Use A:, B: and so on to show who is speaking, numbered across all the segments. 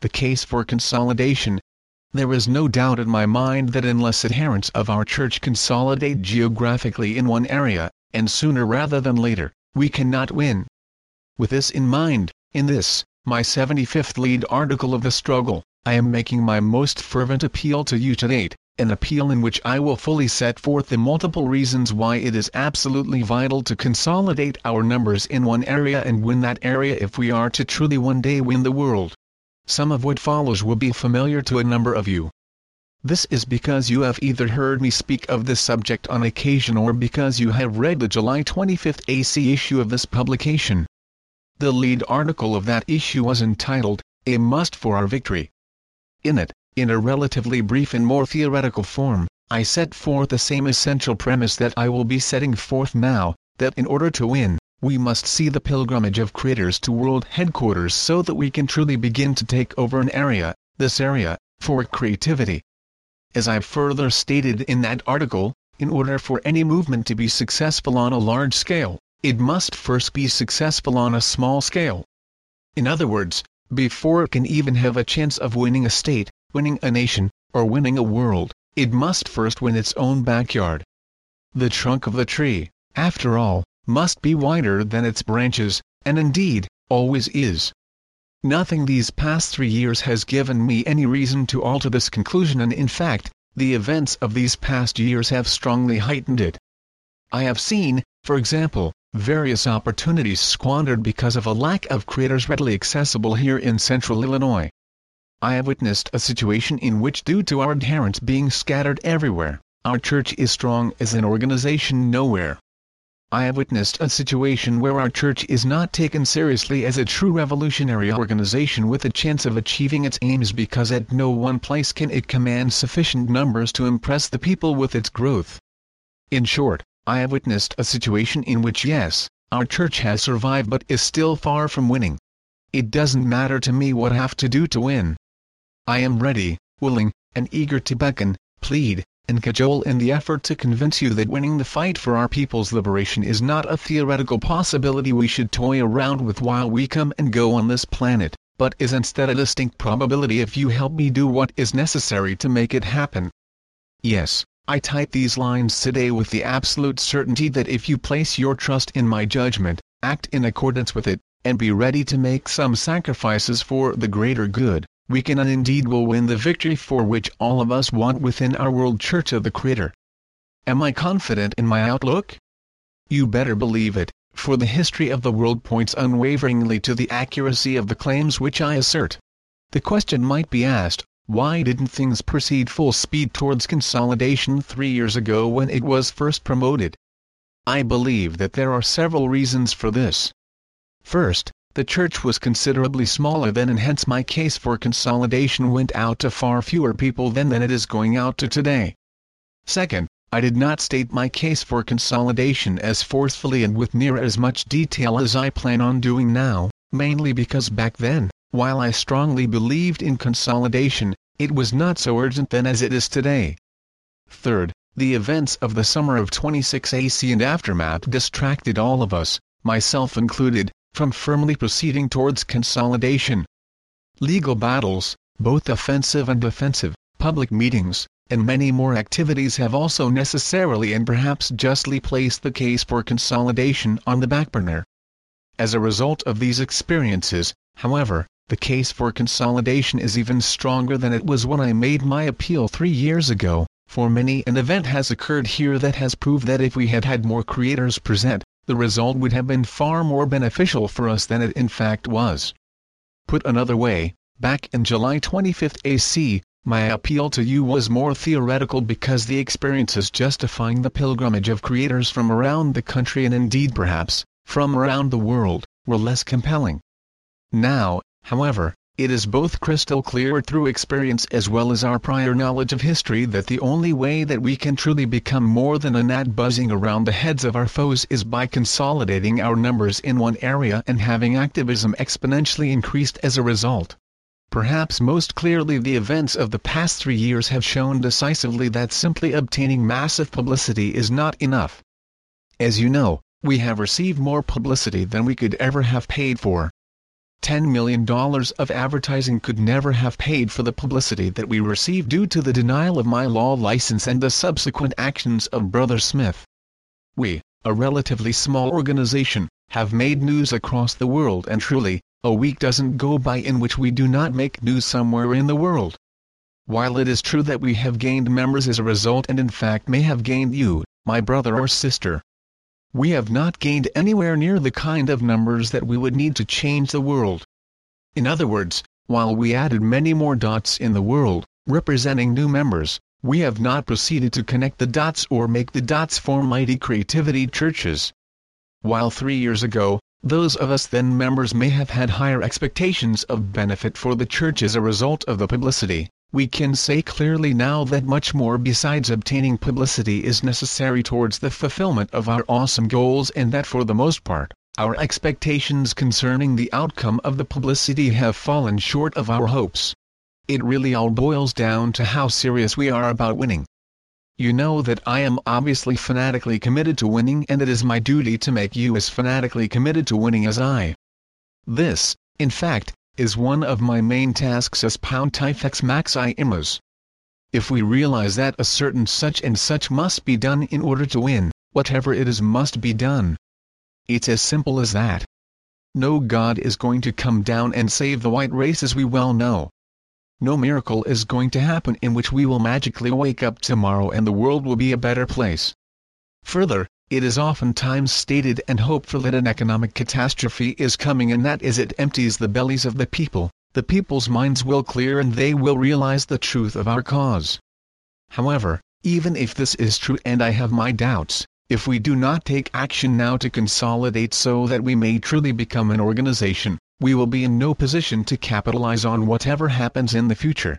A: the case for consolidation. There is no doubt in my mind that unless adherents of our church consolidate geographically in one area, and sooner rather than later, we cannot win. With this in mind, in this, my 75th lead article of the struggle, I am making my most fervent appeal to you to date, an appeal in which I will fully set forth the multiple reasons why it is absolutely vital to consolidate our numbers in one area and win that area if we are to truly one day win the world. Some of what follows will be familiar to a number of you. This is because you have either heard me speak of this subject on occasion or because you have read the July 25 AC issue of this publication. The lead article of that issue was entitled, A Must for Our Victory. In it, in a relatively brief and more theoretical form, I set forth the same essential premise that I will be setting forth now, that in order to win, we must see the pilgrimage of creators to world headquarters so that we can truly begin to take over an area, this area, for creativity. As I further stated in that article, in order for any movement to be successful on a large scale, it must first be successful on a small scale. In other words, before it can even have a chance of winning a state, winning a nation, or winning a world, it must first win its own backyard. The trunk of the tree, after all, must be wider than its branches, and indeed, always is. Nothing these past three years has given me any reason to alter this conclusion and in fact, the events of these past years have strongly heightened it. I have seen, for example, various opportunities squandered because of a lack of creators readily accessible here in central Illinois. I have witnessed a situation in which due to our adherents being scattered everywhere, our church is strong as an organization nowhere. I have witnessed a situation where our church is not taken seriously as a true revolutionary organization with a chance of achieving its aims because at no one place can it command sufficient numbers to impress the people with its growth. In short, I have witnessed a situation in which yes, our church has survived but is still far from winning. It doesn't matter to me what I have to do to win. I am ready, willing, and eager to beckon, plead, and cajole in the effort to convince you that winning the fight for our people's liberation is not a theoretical possibility. We should toy around with while we come and go on this planet, but is instead a distinct probability? If you help me do what is necessary to make it happen. Yes, I type these lines today with the absolute certainty that if you place your trust in my judgment, act in accordance with it, and be ready to make some sacrifices for the greater good, we can and indeed will win the victory for which all of us want within our world church of the Creator. Am I confident in my outlook? You better believe it, for the history of the world points unwaveringly to the accuracy of the claims which I assert. The question might be asked, why didn't things proceed full speed towards consolidation three years ago when it was first promoted? I believe that there are several reasons for this. First, the church was considerably smaller then and hence my case for consolidation went out to far fewer people then than it is going out to today. Second, I did not state my case for consolidation as forcefully and with near as much detail as I plan on doing now, mainly because back then, while I strongly believed in consolidation, it was not so urgent then as it is today. Third, the events of the summer of 26 AC and aftermath distracted all of us, myself included, from firmly proceeding towards consolidation. Legal battles, both offensive and defensive, public meetings, and many more activities have also necessarily and perhaps justly placed the case for consolidation on the back burner. As a result of these experiences, however, the case for consolidation is even stronger than it was when I made my appeal three years ago, for many an event has occurred here that has proved that if we had had more creators present, the result would have been far more beneficial for us than it in fact was. Put another way, back in July 25 AC, my appeal to you was more theoretical because the experiences justifying the pilgrimage of creators from around the country and indeed perhaps, from around the world, were less compelling. Now, however, it is both crystal clear through experience as well as our prior knowledge of history that the only way that we can truly become more than a gnat buzzing around the heads of our foes is by consolidating our numbers in one area and having activism exponentially increased as a result. Perhaps most clearly the events of the past three years have shown decisively that simply obtaining massive publicity is not enough. As you know, we have received more publicity than we could ever have paid for. $10 million of advertising could never have paid for the publicity that we received due to the denial of my law license and the subsequent actions of Brother Smith. We, a relatively small organization, have made news across the world and truly, a week doesn't go by in which we do not make news somewhere in the world. While it is true that we have gained members as a result and in fact may have gained you, my brother or sister, we have not gained anywhere near the kind of numbers that we would need to change the world. In other words, while we added many more dots in the world, representing new members, we have not proceeded to connect the dots or make the dots form mighty creativity churches. While three years ago, those of us then members may have had higher expectations of benefit for the church as a result of the publicity, we can say clearly now that much more besides obtaining publicity is necessary towards the fulfillment of our awesome goals and that for the most part, our expectations concerning the outcome of the publicity have fallen short of our hopes. It really all boils down to how serious we are about winning. You know that I am obviously fanatically committed to winning and it is my duty to make you as fanatically committed to winning as I. This, in fact, is one of my main tasks as Pontifex Maximus. If we realize that a certain such and such must be done in order to win, whatever it is must be done. It's as simple as that. No God is going to come down and save the white race as we well know. No miracle is going to happen in which we will magically wake up tomorrow and the world will be a better place. Further, it is oftentimes stated and hoped for that an economic catastrophe is coming and that as it empties the bellies of the people, the people's minds will clear and they will realize the truth of our cause. However, even if this is true and I have my doubts, if we do not take action now to consolidate so that we may truly become an organization, we will be in no position to capitalize on whatever happens in the future.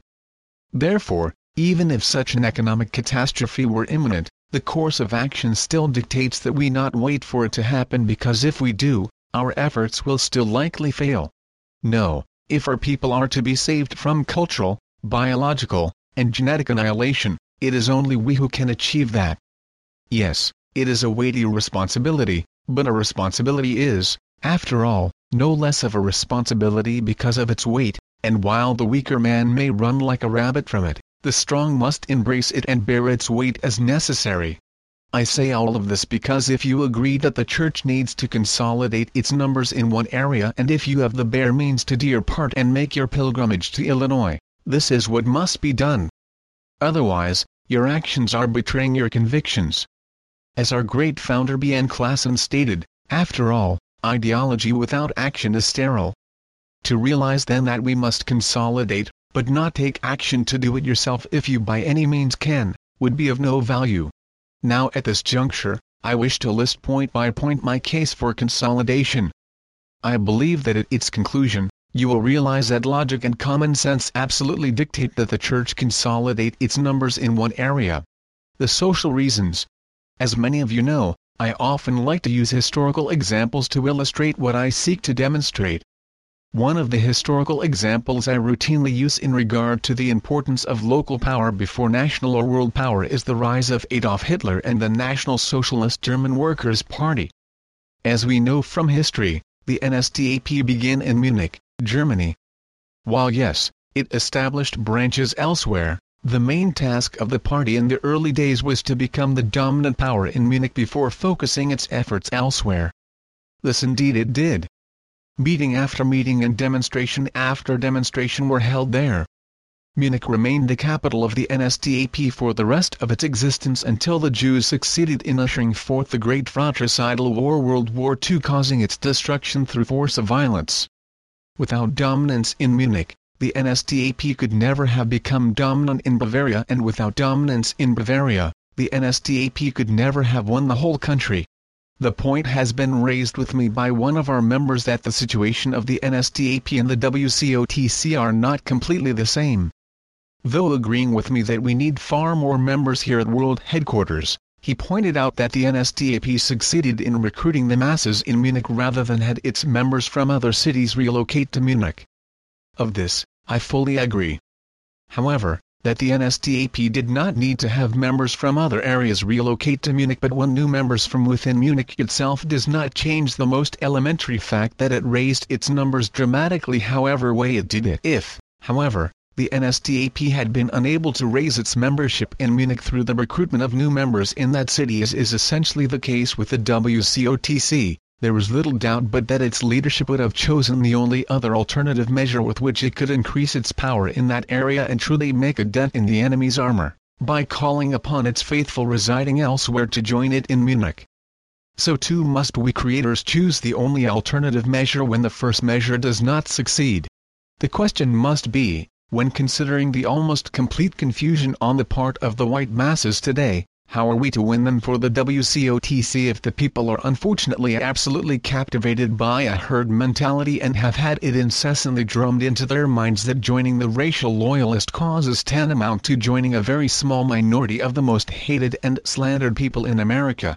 A: Therefore, even if such an economic catastrophe were imminent, the course of action still dictates that we not wait for it to happen because if we do, our efforts will still likely fail. No, if our people are to be saved from cultural, biological, and genetic annihilation, it is only we who can achieve that. Yes, it is a weighty responsibility, but a responsibility is, after all, no less of a responsibility because of its weight, and while the weaker man may run like a rabbit from it, the strong must embrace it and bear its weight as necessary. I say all of this because if you agree that the church needs to consolidate its numbers in one area and if you have the bare means to do your part and make your pilgrimage to Illinois, this is what must be done. Otherwise, your actions are betraying your convictions. As our great founder B.N. Klassen stated, after all, ideology without action is sterile. To realize then that we must consolidate, but not take action to do it yourself if you by any means can, would be of no value. Now at this juncture, I wish to list point by point my case for consolidation. I believe that at its conclusion, you will realize that logic and common sense absolutely dictate that the church consolidate its numbers in one area. The social reasons. As many of you know, I often like to use historical examples to illustrate what I seek to demonstrate. One of the historical examples I routinely use in regard to the importance of local power before national or world power is the rise of Adolf Hitler and the National Socialist German Workers' Party. As we know from history, the NSDAP began in Munich, Germany. While yes, it established branches elsewhere, the main task of the party in the early days was to become the dominant power in Munich before focusing its efforts elsewhere. This indeed it did. Meeting after meeting and demonstration after demonstration were held there. Munich remained the capital of the NSDAP for the rest of its existence until the Jews succeeded in ushering forth the Great Fratricidal War World War II causing its destruction through force of violence. Without dominance in Munich, the NSDAP could never have become dominant in Bavaria and without dominance in Bavaria, the NSDAP could never have won the whole country. The point has been raised with me by one of our members that the situation of the NSDAP and the WCOTC are not completely the same. Though agreeing with me that we need far more members here at World Headquarters, he pointed out that the NSDAP succeeded in recruiting the masses in Munich rather than had its members from other cities relocate to Munich. Of this, I fully agree. However, that the NSDAP did not need to have members from other areas relocate to Munich but when new members from within Munich itself does not change the most elementary fact that it raised its numbers dramatically however way it did it. If, however, the NSDAP had been unable to raise its membership in Munich through the recruitment of new members in that city as is essentially the case with the WCOTC, there is little doubt but that its leadership would have chosen the only other alternative measure with which it could increase its power in that area and truly make a dent in the enemy's armor, by calling upon its faithful residing elsewhere to join it in Munich. So too must we creators choose the only alternative measure when the first measure does not succeed. The question must be, when considering the almost complete confusion on the part of the white masses today, how are we to win them for the WCOTC if the people are unfortunately absolutely captivated by a herd mentality and have had it incessantly drummed into their minds that joining the racial loyalist cause is tantamount to joining a very small minority of the most hated and slandered people in America?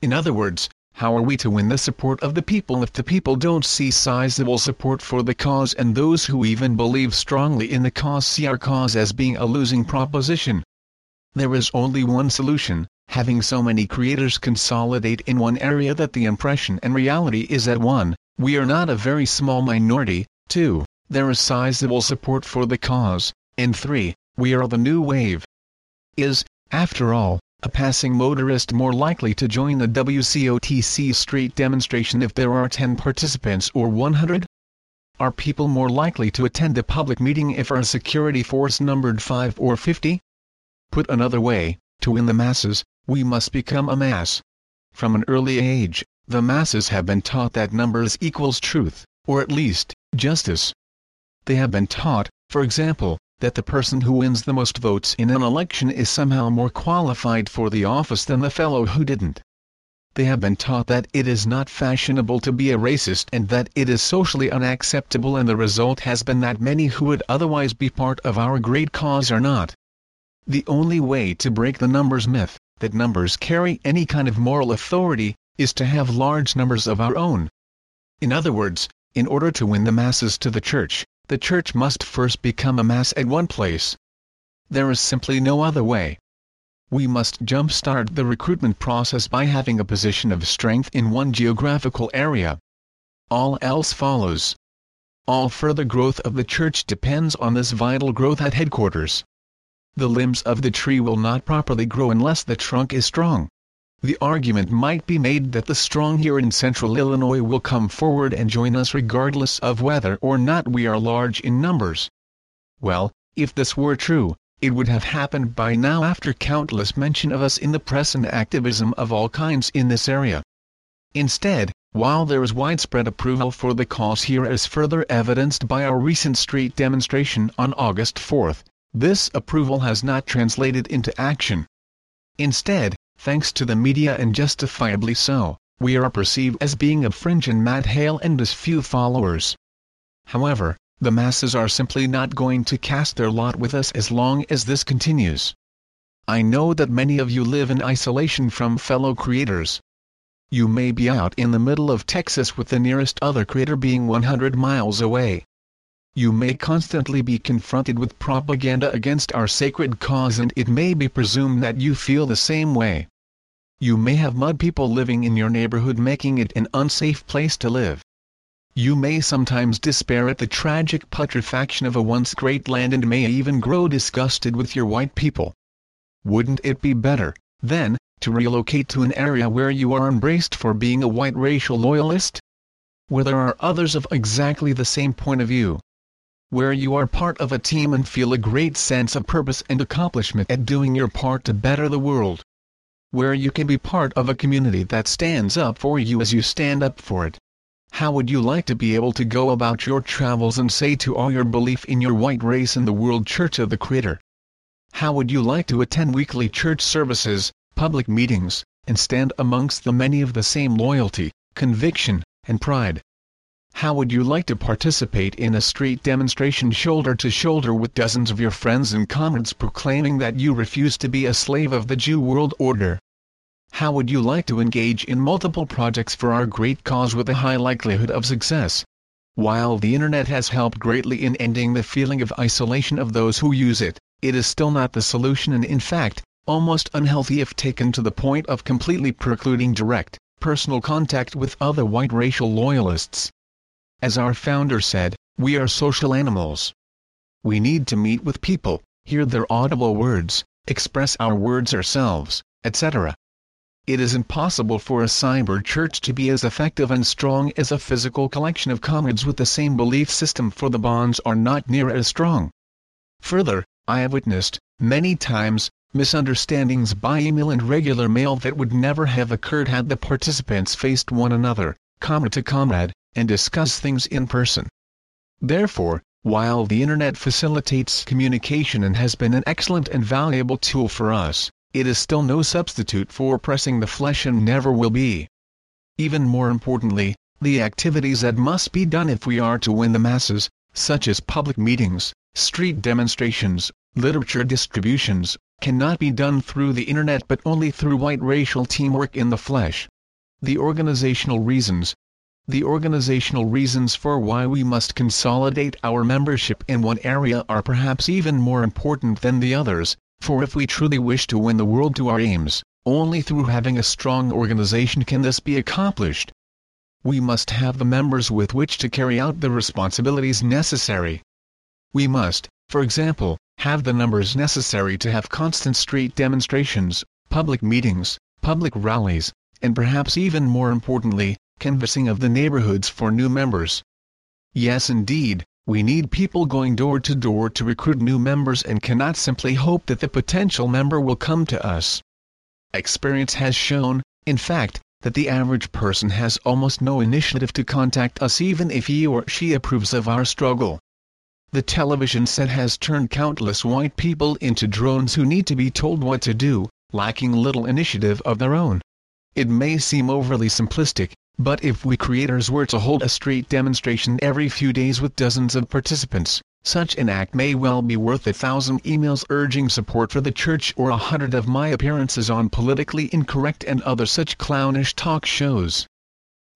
A: In other words, how are we to win the support of the people if the people don't see sizable support for the cause and those who even believe strongly in the cause see our cause as being a losing proposition? There is only one solution, having so many creators consolidate in one area that the impression and reality is that 1. We are not a very small minority, 2. There is sizable support for the cause, and 3. We are the new wave. Is, after all, a passing motorist more likely to join the WCOTC street demonstration if there are 10 participants or 100? Are people more likely to attend a public meeting if our security force numbered 5 or 50? Put another way, to win the masses, we must become a mass. From an early age, the masses have been taught that numbers equals truth, or at least, justice. They have been taught, for example, that the person who wins the most votes in an election is somehow more qualified for the office than the fellow who didn't. They have been taught that it is not fashionable to be a racist and that it is socially unacceptable and the result has been that many who would otherwise be part of our great cause are not. The only way to break the numbers myth, that numbers carry any kind of moral authority, is to have large numbers of our own. In other words, in order to win the masses to the church, the church must first become a mass at one place. There is simply no other way. We must jumpstart the recruitment process by having a position of strength in one geographical area. All else follows. All further growth of the church depends on this vital growth at headquarters. The limbs of the tree will not properly grow unless the trunk is strong. The argument might be made that the strong here in central Illinois will come forward and join us regardless of whether or not we are large in numbers. Well, if this were true, it would have happened by now after countless mention of us in the press and activism of all kinds in this area. Instead, while there is widespread approval for the cause here as further evidenced by our recent street demonstration on August 4, this approval has not translated into action. Instead, thanks to the media and justifiably so, we are perceived as being a fringe and Matt Hale and his few followers. However, the masses are simply not going to cast their lot with us as long as this continues. I know that many of you live in isolation from fellow creators. You may be out in the middle of Texas with the nearest other creator being 100 miles away. You may constantly be confronted with propaganda against our sacred cause and it may be presumed that you feel the same way. You may have mud people living in your neighborhood making it an unsafe place to live. You may sometimes despair at the tragic putrefaction of a once great land and may even grow disgusted with your white people. Wouldn't it be better, then, to relocate to an area where you are embraced for being a white racial loyalist? Where there are others of exactly the same point of view, where you are part of a team and feel a great sense of purpose and accomplishment at doing your part to better the world. Where you can be part of a community that stands up for you as you stand up for it. How would you like to be able to go about your travels and say to all your belief in your white race in the World Church of the Creator? How would you like to attend weekly church services, public meetings, and stand amongst the many of the same loyalty, conviction, and pride? How would you like to participate in a street demonstration shoulder to shoulder with dozens of your friends and comrades proclaiming that you refuse to be a slave of the Jew world order? How would you like to engage in multiple projects for our great cause with a high likelihood of success? While the internet has helped greatly in ending the feeling of isolation of those who use it, it is still not the solution and in fact, almost unhealthy if taken to the point of completely precluding direct, personal contact with other white racial loyalists. As our founder said, we are social animals. We need to meet with people, hear their audible words, express our words ourselves, etc. It is impossible for a cyber church to be as effective and strong as a physical collection of comrades with the same belief system for the bonds are not near as strong. Further, I have witnessed, many times, misunderstandings by email and regular mail that would never have occurred had the participants faced one another, comrade to comrade, and discuss things in person. Therefore, while the Internet facilitates communication and has been an excellent and valuable tool for us, it is still no substitute for pressing the flesh and never will be. Even more importantly, the activities that must be done if we are to win the masses, such as public meetings, street demonstrations, literature distributions, cannot be done through the internet but only through white racial teamwork in the flesh. The organizational reasons, the organizational reasons for why we must consolidate our membership in one area are perhaps even more important than the others, for if we truly wish to win the world to our aims, only through having a strong organization can this be accomplished. We must have the members with which to carry out the responsibilities necessary. We must, for example, have the numbers necessary to have constant street demonstrations, public meetings, public rallies, and perhaps even more importantly, canvassing of the neighborhoods for new members. Yes indeed, we need people going door to door to recruit new members and cannot simply hope that the potential member will come to us. Experience has shown, in fact, that the average person has almost no initiative to contact us even if he or she approves of our struggle. The television set has turned countless white people into drones who need to be told what to do, lacking little initiative of their own. It may seem overly simplistic, but if we creators were to hold a street demonstration every few days with dozens of participants, such an act may well be worth a thousand emails urging support for the church or a hundred of my appearances on politically incorrect and other such clownish talk shows.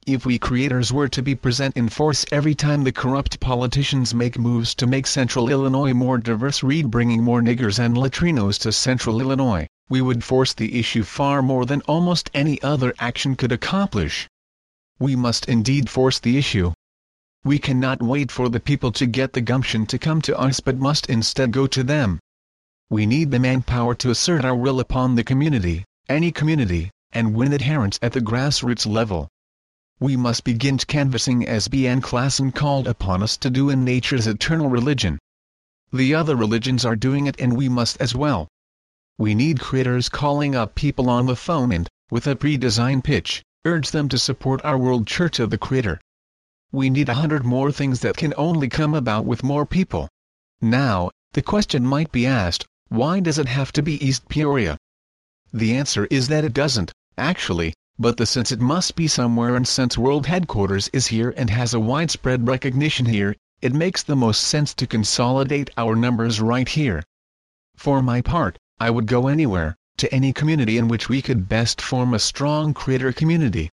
A: If we creators were to be present in force every time the corrupt politicians make moves to make central Illinois more diverse read bringing more niggers and latrinos to central Illinois, we would force the issue far more than almost any other action could accomplish we must indeed force the issue. We cannot wait for the people to get the gumption to come to us but must instead go to them. We need the manpower to assert our will upon the community, any community, and win adherents at the grassroots level. We must begin canvassing as B.N. Klassen called upon us to do in nature's eternal religion. The other religions are doing it and we must as well. We need creators calling up people on the phone and, with a pre-designed pitch, urge them to support our World Church of the Creator. We need a hundred more things that can only come about with more people. Now, the question might be asked, why does it have to be East Peoria? The answer is that it doesn't, actually, but the sense it must be somewhere and since World Headquarters is here and has a widespread recognition here, it makes the most sense to consolidate our numbers right here. For my part, I would go anywhere, to any community in which we could best form a strong creator community.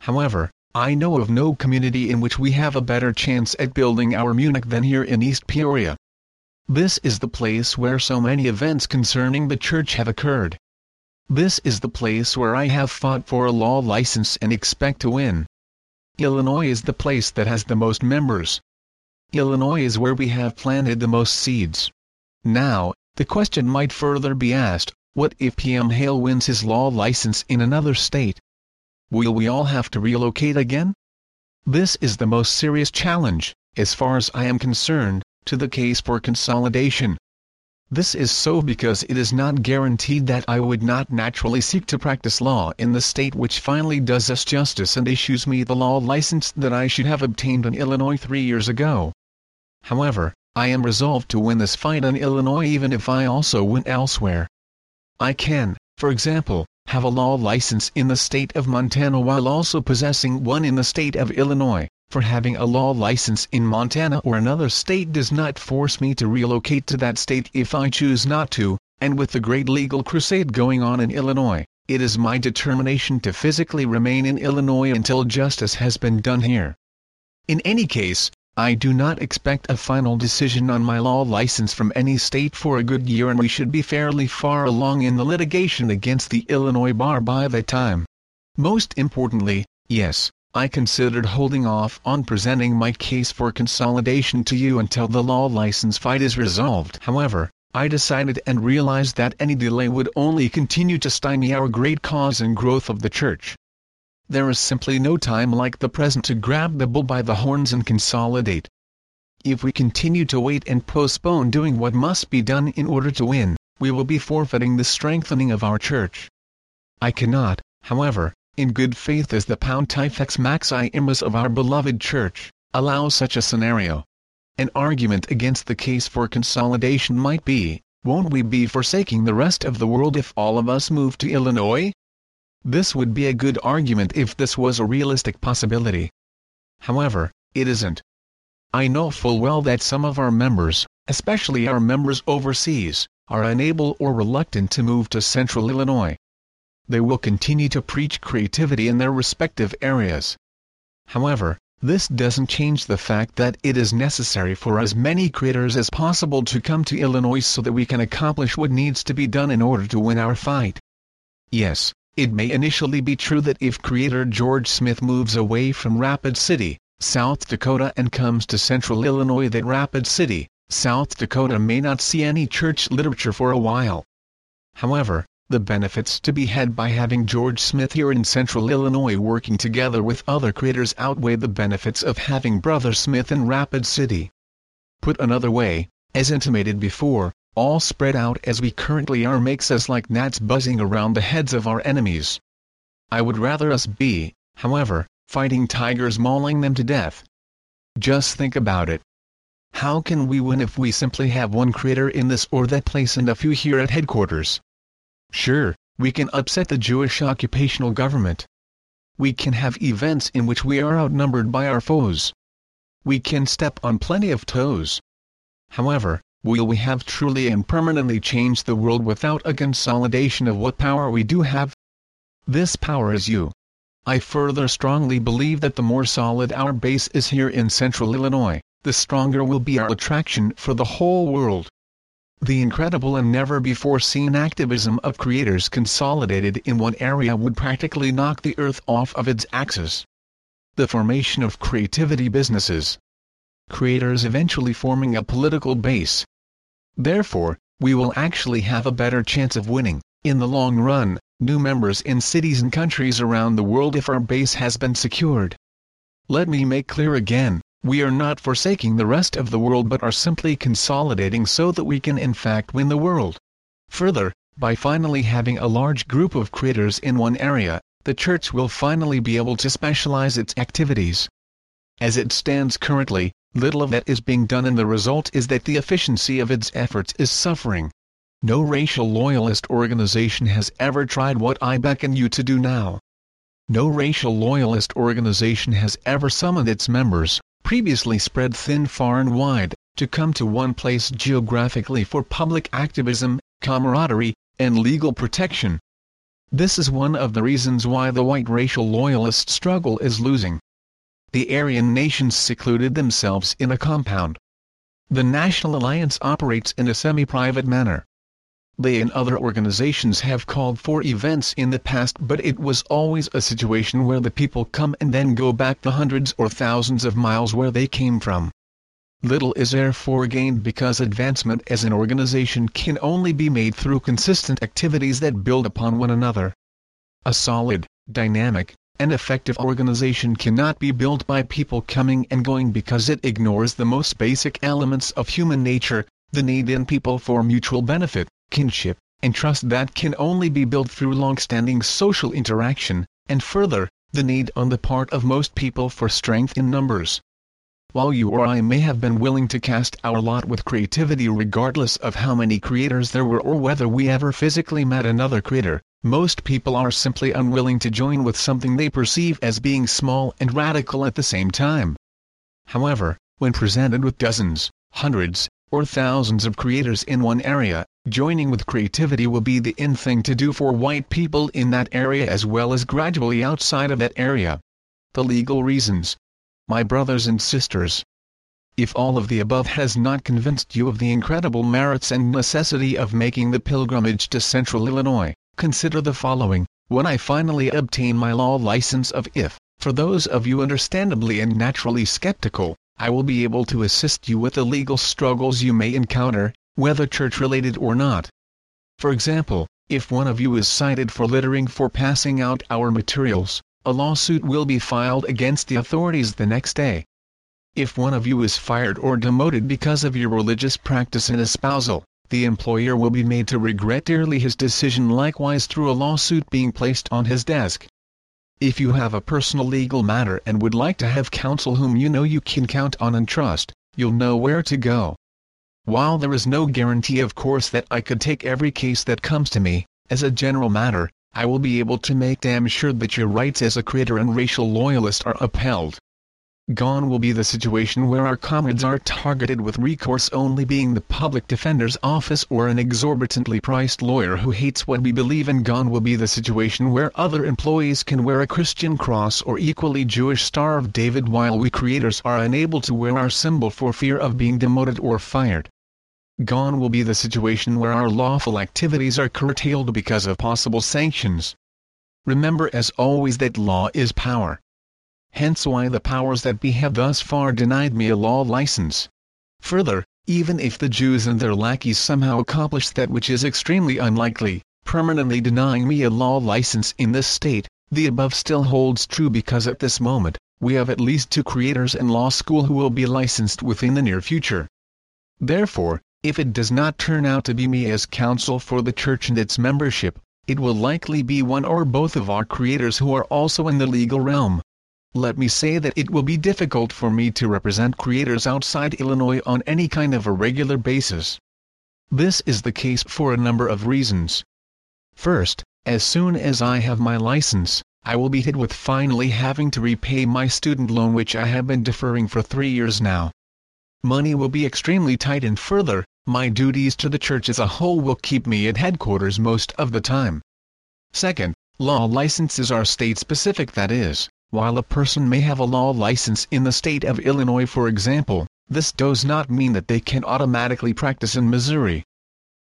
A: However, I know of no community in which we have a better chance at building our Munich than here in East Peoria. This is the place where so many events concerning the church have occurred. This is the place where I have fought for a law license and expect to win. Illinois is the place that has the most members. Illinois is where we have planted the most seeds. Now, the question might further be asked, what if PM Hale wins his law license in another state? Will we all have to relocate again? This is the most serious challenge, as far as I am concerned, to the case for consolidation. This is so because it is not guaranteed that I would not naturally seek to practice law in the state which finally does us justice and issues me the law license that I should have obtained in Illinois three years ago. However, I am resolved to win this fight in Illinois even if I also win elsewhere. I can, for example, have a law license in the state of Montana while also possessing one in the state of Illinois, for having a law license in Montana or another state does not force me to relocate to that state if I choose not to, and with the great legal crusade going on in Illinois, it is my determination to physically remain in Illinois until justice has been done here. In any case, I do not expect a final decision on my law license from any state for a good year and we should be fairly far along in the litigation against the Illinois bar by that time. Most importantly, yes, I considered holding off on presenting my case for consolidation to you until the law license fight is resolved. However, I decided and realized that any delay would only continue to stymie our great cause and growth of the church. There is simply no time like the present to grab the bull by the horns and consolidate. If we continue to wait and postpone doing what must be done in order to win, we will be forfeiting the strengthening of our church. I cannot, however, in good faith as the Pontifex Maximus of our beloved church, allow such a scenario. An argument against the case for consolidation might be, won't we be forsaking the rest of the world if all of us move to Illinois? This would be a good argument if this was a realistic possibility. However, it isn't. I know full well that some of our members, especially our members overseas, are unable or reluctant to move to central Illinois they will continue to preach creativity in their respective areas. However, this doesn't change the fact that it is necessary for as many creators as possible to come to Illinois so that we can accomplish what needs to be done in order to win our fight. Yes, it may initially be true that if creator George Smith moves away from Rapid City, South Dakota and comes to central Illinois that Rapid City, South Dakota may not see any church literature for a while. However, the benefits to be had by having George Smith here in central Illinois working together with other creators outweigh the benefits of having Brother Smith in Rapid City. Put another way, as intimated before, all spread out as we currently are makes us like gnats buzzing around the heads of our enemies. I would rather us be, however, fighting tigers mauling them to death. Just think about it. How can we win if we simply have one creator in this or that place and a few here at headquarters? Sure, we can upset the Jewish occupational government. We can have events in which we are outnumbered by our foes. We can step on plenty of toes. However, will we have truly and permanently changed the world without a consolidation of what power we do have? This power is you. I further strongly believe that the more solid our base is here in central Illinois, the stronger will be our attraction for the whole world. The incredible and never-before-seen activism of creators consolidated in one area would practically knock the earth off of its axis. The formation of creativity businesses. Creators eventually forming a political base. Therefore, we will actually have a better chance of winning, in the long run, new members in cities and countries around the world if our base has been secured. Let me make clear again, we are not forsaking the rest of the world but are simply consolidating so that we can in fact win the world. Further, by finally having a large group of creators in one area, the church will finally be able to specialize its activities. As it stands currently, little of that is being done and the result is that the efficiency of its efforts is suffering. No racial loyalist organization has ever tried what I beckon you to do now. No racial loyalist organization has ever summoned its members, previously spread thin far and wide, to come to one place geographically for public activism, camaraderie, and legal protection. This is one of the reasons why the white racial loyalist struggle is losing. The Aryan nations secluded themselves in a compound. The National Alliance operates in a semi-private manner. They and other organizations have called for events in the past but it was always a situation where the people come and then go back the hundreds or thousands of miles where they came from. Little is therefore gained because advancement as an organization can only be made through consistent activities that build upon one another. A solid, dynamic, and effective organization cannot be built by people coming and going because it ignores the most basic elements of human nature, the need in people for mutual benefit kinship, and trust that can only be built through long-standing social interaction, and further, the need on the part of most people for strength in numbers. While you or I may have been willing to cast our lot with creativity regardless of how many creators there were or whether we ever physically met another creator, most people are simply unwilling to join with something they perceive as being small and radical at the same time. However, when presented with dozens, hundreds, or thousands of creators in one area, joining with creativity will be the in thing to do for white people in that area as well as gradually outside of that area. The legal reasons. My brothers and sisters. If all of the above has not convinced you of the incredible merits and necessity of making the pilgrimage to central Illinois, consider the following. When I finally obtain my law license of if, for those of you understandably and naturally skeptical, I will be able to assist you with the legal struggles you may encounter, whether church-related or not. For example, if one of you is cited for littering for passing out our materials, a lawsuit will be filed against the authorities the next day. If one of you is fired or demoted because of your religious practice and espousal, the employer will be made to regret dearly his decision likewise through a lawsuit being placed on his desk. If you have a personal legal matter and would like to have counsel whom you know you can count on and trust, you'll know where to go. While there is no guarantee of course that I could take every case that comes to me, as a general matter, I will be able to make damn sure that your rights as a creator and racial loyalist are upheld. Gone will be the situation where our comrades are targeted with recourse only being the public defender's office or an exorbitantly priced lawyer who hates what we believe and gone will be the situation where other employees can wear a Christian cross or equally Jewish Star of David while we creators are unable to wear our symbol for fear of being demoted or fired. Gone will be the situation where our lawful activities are curtailed because of possible sanctions. Remember as always that law is power hence why the powers that be have thus far denied me a law license. Further, even if the Jews and their lackeys somehow accomplish that which is extremely unlikely, permanently denying me a law license in this state, the above still holds true because at this moment, we have at least two creators in law school who will be licensed within the near future. Therefore, if it does not turn out to be me as counsel for the church and its membership, it will likely be one or both of our creators who are also in the legal realm, let me say that it will be difficult for me to represent creators outside Illinois on any kind of a regular basis. This is the case for a number of reasons. First, as soon as I have my license, I will be hit with finally having to repay my student loan which I have been deferring for three years now. Money will be extremely tight and further, my duties to the church as a whole will keep me at headquarters most of the time. Second, law licenses are state-specific that is, while a person may have a law license in the state of Illinois for example, this does not mean that they can automatically practice in Missouri.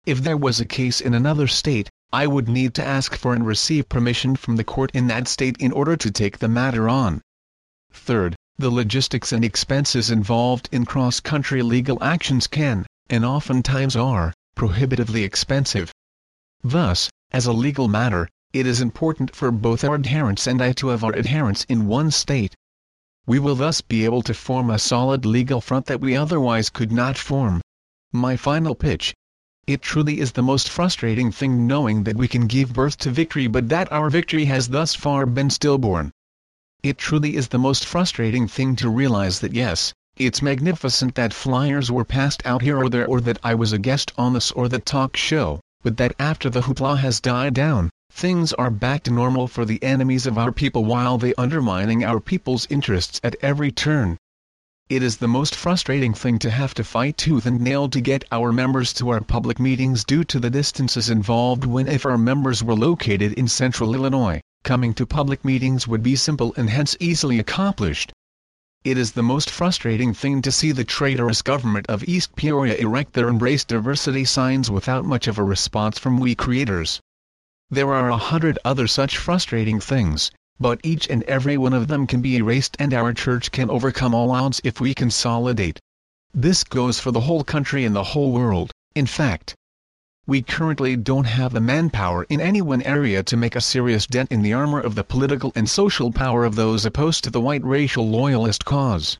A: If there was a case in another state, I would need to ask for and receive permission from the court in that state in order to take the matter on. Third, the logistics and expenses involved in cross-country legal actions can, and oftentimes are, prohibitively expensive. Thus, as a legal matter, it is important for both our adherents and I to have our adherents in one state. We will thus be able to form a solid legal front that we otherwise could not form. My final pitch. It truly is the most frustrating thing knowing that we can give birth to victory but that our victory has thus far been stillborn. It truly is the most frustrating thing to realize that yes, it's magnificent that flyers were passed out here or there or that I was a guest on this or that talk show, but that after the hoopla has died down, things are back to normal for the enemies of our people while they undermining our people's interests at every turn. It is the most frustrating thing to have to fight tooth and nail to get our members to our public meetings due to the distances involved when if our members were located in central Illinois, coming to public meetings would be simple and hence easily accomplished. It is the most frustrating thing to see the traitorous government of East Peoria erect their embrace diversity signs without much of a response from we creators. There are a hundred other such frustrating things, but each and every one of them can be erased and our church can overcome all odds if we consolidate. This goes for the whole country and the whole world, in fact. We currently don't have the manpower in any one area to make a serious dent in the armor of the political and social power of those opposed to the white racial loyalist cause.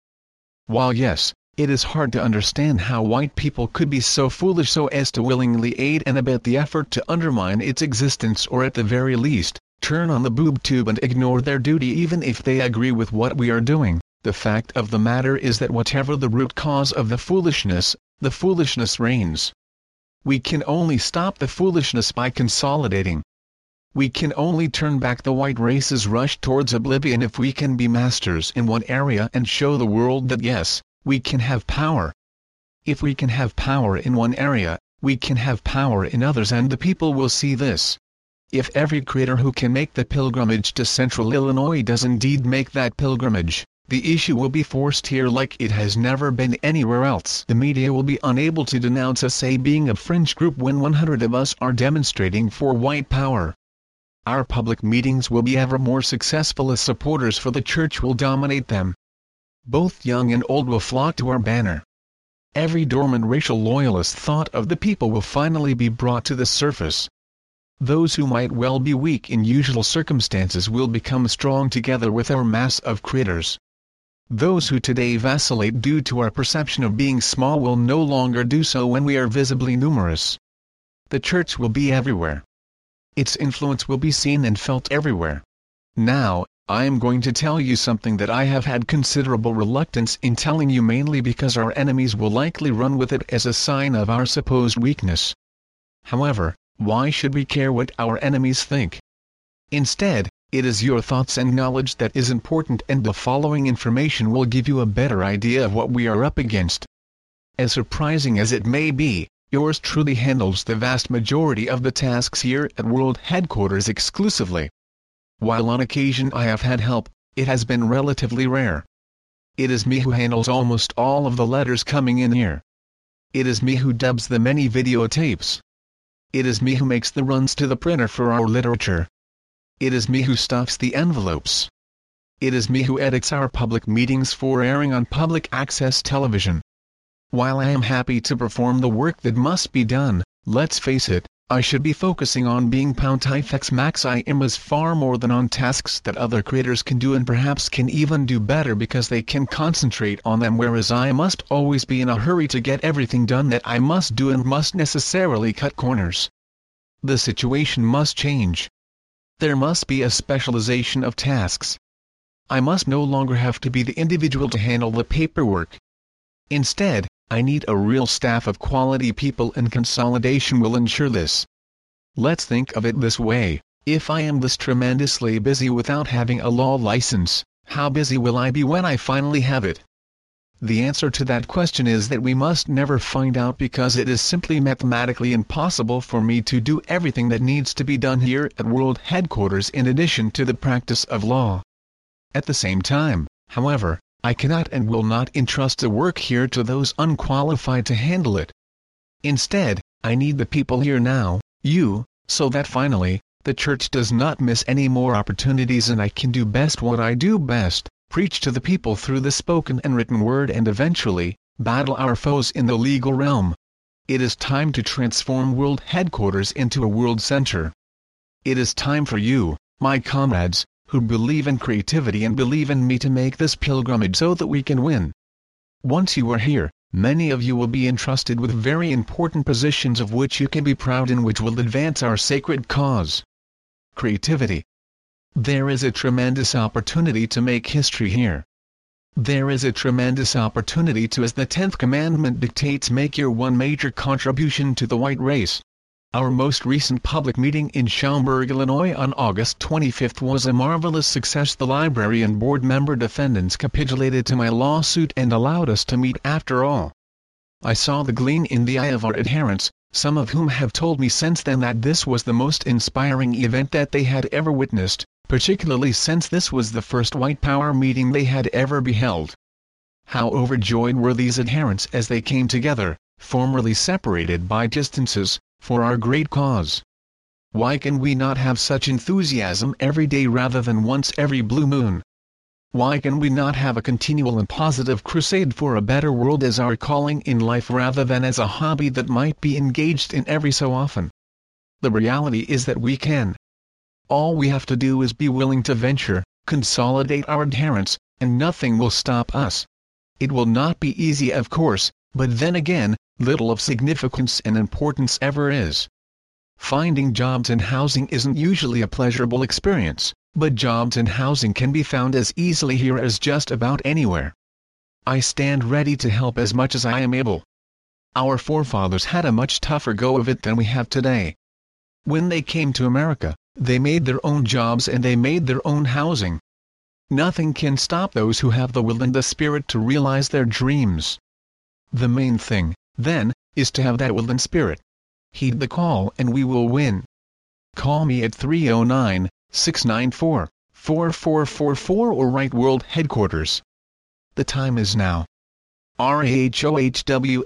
A: While yes, it is hard to understand how white people could be so foolish so as to willingly aid and abet the effort to undermine its existence or at the very least, turn on the boob tube and ignore their duty even if they agree with what we are doing. The fact of the matter is that whatever the root cause of the foolishness, the foolishness reigns. We can only stop the foolishness by consolidating. We can only turn back the white race's rush towards oblivion if we can be masters in one area and show the world that yes, we can have power. If we can have power in one area, we can have power in others and the people will see this. If every creator who can make the pilgrimage to central Illinois does indeed make that pilgrimage, the issue will be forced here like it has never been anywhere else. The media will be unable to denounce us as being a fringe group when 100 of us are demonstrating for white power. Our public meetings will be ever more successful as supporters for the church will dominate them. Both young and old will flock to our banner. Every dormant racial loyalist thought of the people will finally be brought to the surface. Those who might well be weak in usual circumstances will become strong together with our mass of critters. Those who today vacillate due to our perception of being small will no longer do so when we are visibly numerous. The church will be everywhere. Its influence will be seen and felt everywhere. Now, I am going to tell you something that I have had considerable reluctance in telling you mainly because our enemies will likely run with it as a sign of our supposed weakness. However, why should we care what our enemies think? Instead, it is your thoughts and knowledge that is important and the following information will give you a better idea of what we are up against. As surprising as it may be, yours truly handles the vast majority of the tasks here at World Headquarters exclusively. While on occasion I have had help, it has been relatively rare. It is me who handles almost all of the letters coming in here. It is me who dubs the many videotapes. It is me who makes the runs to the printer for our literature. It is me who stuffs the envelopes. It is me who edits our public meetings for airing on public access television. While I am happy to perform the work that must be done, let's face it, I should be focusing on being Pontifex Maximus far more than on tasks that other creators can do and perhaps can even do better because they can concentrate on them whereas I must always be in a hurry to get everything done that I must do and must necessarily cut corners. The situation must change. There must be a specialization of tasks. I must no longer have to be the individual to handle the paperwork. Instead, I need a real staff of quality people and consolidation will ensure this. Let's think of it this way, if I am this tremendously busy without having a law license, how busy will I be when I finally have it? The answer to that question is that we must never find out because it is simply mathematically impossible for me to do everything that needs to be done here at World Headquarters in addition to the practice of law. At the same time, however, I cannot and will not entrust the work here to those unqualified to handle it. Instead, I need the people here now, you, so that finally, the church does not miss any more opportunities and I can do best what I do best, preach to the people through the spoken and written word and eventually, battle our foes in the legal realm. It is time to transform world headquarters into a world center. It is time for you, my comrades, who believe in creativity and believe in me to make this pilgrimage so that we can win. Once you are here, many of you will be entrusted with very important positions of which you can be proud and which will advance our sacred cause. Creativity, there is a tremendous opportunity to make history here. There is a tremendous opportunity to as the tenth commandment dictates make your one major contribution to the white race. Our most recent public meeting in Schaumburg, Illinois on August 25 was a marvelous success. The library and board member defendants capitulated to my lawsuit and allowed us to meet after all. I saw the gleam in the eye of our adherents, some of whom have told me since then that this was the most inspiring event that they had ever witnessed, particularly since this was the first white power meeting they had ever beheld. How overjoyed were these adherents as they came together, formerly separated by distances, for our great cause. Why can we not have such enthusiasm every day rather than once every blue moon? Why can we not have a continual and positive crusade for a better world as our calling in life rather than as a hobby that might be engaged in every so often? The reality is that we can. All we have to do is be willing to venture, consolidate our adherents, and nothing will stop us. It will not be easy of course, but then again, little of significance and importance ever is. Finding jobs and housing isn't usually a pleasurable experience, but jobs and housing can be found as easily here as just about anywhere. I stand ready to help as much as I am able. Our forefathers had a much tougher go of it than we have today. When they came to America, they made their own jobs and they made their own housing. Nothing can stop those who have the will and the spirit to realize their dreams. The main thing, then, is to have that will and spirit. Heed the call and we will win. Call me at 309 694 4444 or write World Headquarters The time is now. RAHOWA